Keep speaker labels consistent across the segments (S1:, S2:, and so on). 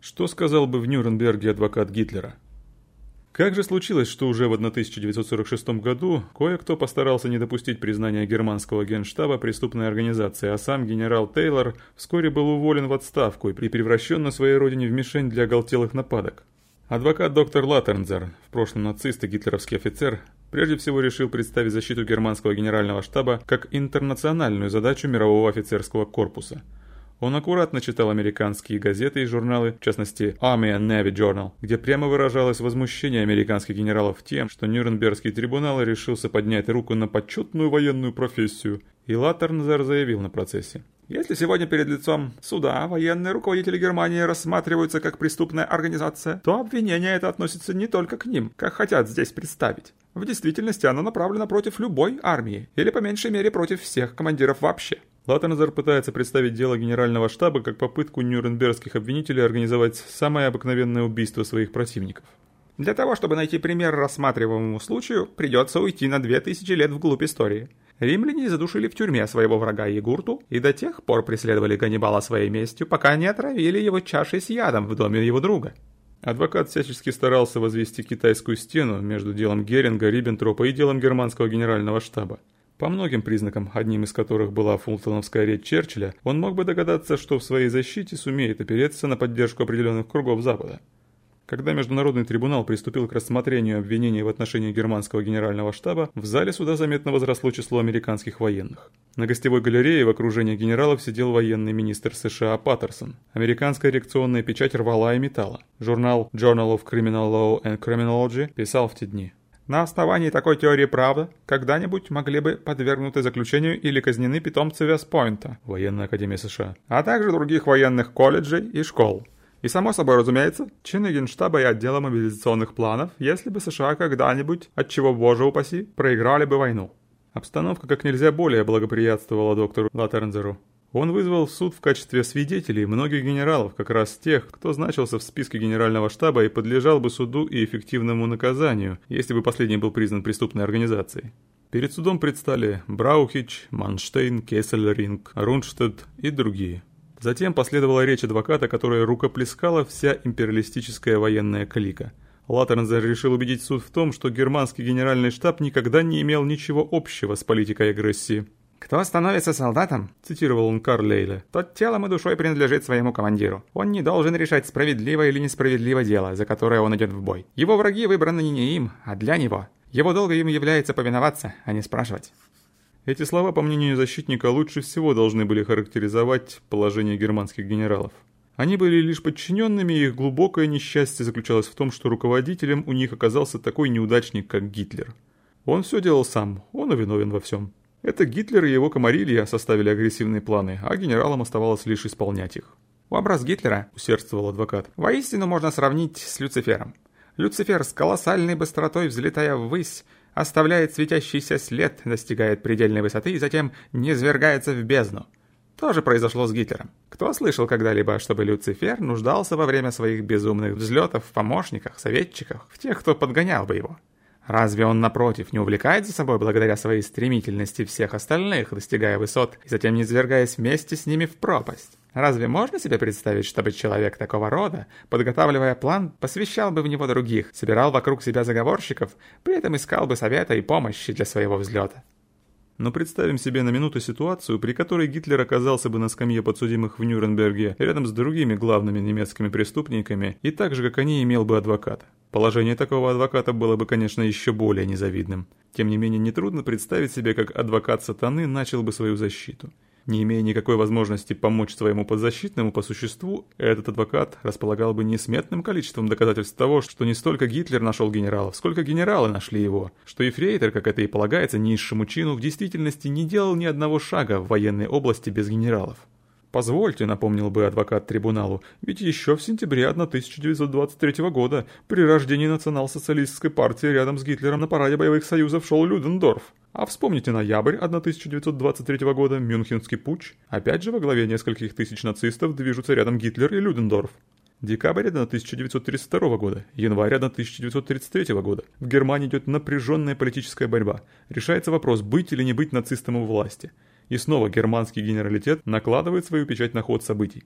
S1: Что сказал бы в Нюрнберге адвокат Гитлера? Как же случилось, что уже в 1946 году кое-кто постарался не допустить признания германского генштаба преступной организации, а сам генерал Тейлор вскоре был уволен в отставку и превращен на своей родине в мишень для оголтелых нападок? Адвокат доктор Латтернзер, в прошлом нацист и гитлеровский офицер, прежде всего решил представить защиту германского генерального штаба как интернациональную задачу мирового офицерского корпуса – он аккуратно читал американские газеты и журналы, в частности Army and Navy Journal, где прямо выражалось возмущение американских генералов тем, что Нюрнбергский трибунал решился поднять руку на почетную военную профессию, и Латтернзер заявил на процессе. Если сегодня перед лицом суда военные руководители Германии рассматриваются как преступная организация, то обвинение это относится не только к ним, как хотят здесь представить. В действительности оно направлено против любой армии, или по меньшей мере против всех командиров вообще. Латтензер пытается представить дело Генерального штаба как попытку нюрнбергских обвинителей организовать самое обыкновенное убийство своих противников. Для того, чтобы найти пример рассматриваемому случаю, придется уйти на 2000 лет вглубь истории. Римляне задушили в тюрьме своего врага Егурту и до тех пор преследовали Ганнибала своей местью, пока не отравили его чашей с ядом в доме его друга. Адвокат всячески старался возвести китайскую стену между делом Геринга, Риббентропа и делом германского генерального штаба. По многим признакам, одним из которых была фултоновская речь Черчилля, он мог бы догадаться, что в своей защите сумеет опереться на поддержку определенных кругов Запада. Когда Международный трибунал приступил к рассмотрению обвинений в отношении германского генерального штаба, в зале суда заметно возросло число американских военных. На гостевой галерее в окружении генералов сидел военный министр США Паттерсон. Американская реакционная печать рвала и металла. Журнал Journal of Criminal Law and Criminology писал в те дни. На основании такой теории правда когда-нибудь могли бы подвергнуты заключению или казнены питомцы Вестпойнта, военная академия США, а также других военных колледжей и школ. И само собой разумеется, чины генштаба и отдела мобилизационных планов, если бы США когда-нибудь, от чего боже упаси, проиграли бы войну. Обстановка как нельзя более благоприятствовала доктору Латернзеру. Он вызвал в суд в качестве свидетелей многих генералов, как раз тех, кто значился в списке генерального штаба и подлежал бы суду и эффективному наказанию, если бы последний был признан преступной организацией. Перед судом предстали Браухич, Манштейн, Кессельринг, Рунштедт и другие. Затем последовала речь адвоката, которая рукоплескала вся империалистическая военная клика. Латтернзер решил убедить суд в том, что германский генеральный штаб никогда не имел ничего общего с политикой агрессии.
S2: «Кто становится солдатом?» – цитировал он Карлейля. «Тот телом и душой принадлежит своему командиру. Он не должен решать, справедливо или несправедливо дело, за которое он идет в бой. Его враги выбраны не им, а для него. Его долго им является повиноваться, а не спрашивать».
S1: Эти слова, по мнению защитника, лучше всего должны были характеризовать положение германских генералов. Они были лишь подчиненными, и их глубокое несчастье заключалось в том, что руководителем у них оказался такой неудачник, как Гитлер. Он все делал сам, он и виновен во всем. Это Гитлер и его комарилья составили агрессивные планы, а генералам оставалось лишь исполнять их.
S2: «Образ Гитлера», — усердствовал адвокат, — «воистину можно сравнить с Люцифером. Люцифер с колоссальной быстротой, взлетая ввысь, оставляет светящийся след, достигает предельной высоты и затем низвергается в бездну. То же произошло с Гитлером. Кто слышал когда-либо, чтобы Люцифер нуждался во время своих безумных взлетов в помощниках, советчиках, в тех, кто подгонял бы его? Разве он, напротив, не увлекает за собой благодаря своей стремительности всех остальных, достигая высот и затем не низвергаясь вместе с ними в пропасть? Разве можно себе представить, чтобы человек такого рода, подготавливая план, посвящал бы в него других, собирал вокруг себя заговорщиков, при этом искал бы совета и помощи для своего взлета?
S1: Но представим себе на минуту ситуацию, при которой Гитлер оказался бы на скамье подсудимых в Нюрнберге рядом с другими главными немецкими преступниками и так же, как они, имел бы адвоката. Положение такого адвоката было бы, конечно, еще более незавидным. Тем не менее, нетрудно представить себе, как адвокат сатаны начал бы свою защиту. Не имея никакой возможности помочь своему подзащитному по существу, этот адвокат располагал бы несметным количеством доказательств того, что не столько Гитлер нашел генералов, сколько генералы нашли его, что Ефрейтор, как это и полагается низшему чину, в действительности не делал ни одного шага в военной области без генералов. «Позвольте», — напомнил бы адвокат трибуналу, «ведь еще в сентябре 1923 года при рождении национал-социалистской партии рядом с Гитлером на параде боевых союзов шел Людендорф. А вспомните ноябрь 1923 года, Мюнхенский путч. Опять же во главе нескольких тысяч нацистов движутся рядом Гитлер и Людендорф. Декабрь 1932 года, январь 1933 года. В Германии идет напряженная политическая борьба. Решается вопрос, быть или не быть нацистом у власти. И снова германский генералитет накладывает свою печать на ход событий.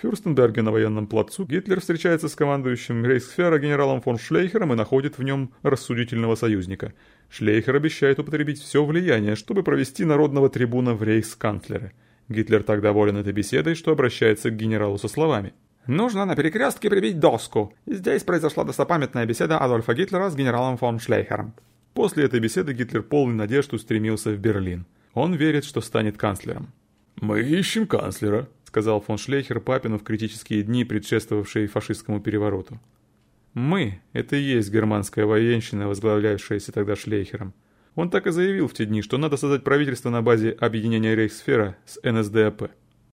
S1: Фюрстенберге на военном плацу Гитлер встречается с командующим Рейхсфера генералом фон Шлейхером и находит в нем рассудительного союзника. Шлейхер обещает употребить все влияние, чтобы провести народного трибуна в рейхсканцлеры. Гитлер так доволен этой беседой, что обращается к генералу со словами.
S2: «Нужно на перекрестке прибить доску. Здесь произошла достопамятная беседа Адольфа Гитлера с генералом фон Шлейхером».
S1: После этой беседы Гитлер полный надежд устремился в Берлин. Он верит, что станет канцлером. «Мы ищем канцлера», — сказал фон Шлейхер папину в критические дни, предшествовавшие фашистскому перевороту. «Мы» — это и есть германская военщина, возглавлявшаяся тогда Шлейхером. Он так и заявил в те дни, что надо создать правительство на базе объединения Рейхсфера с НСДАП.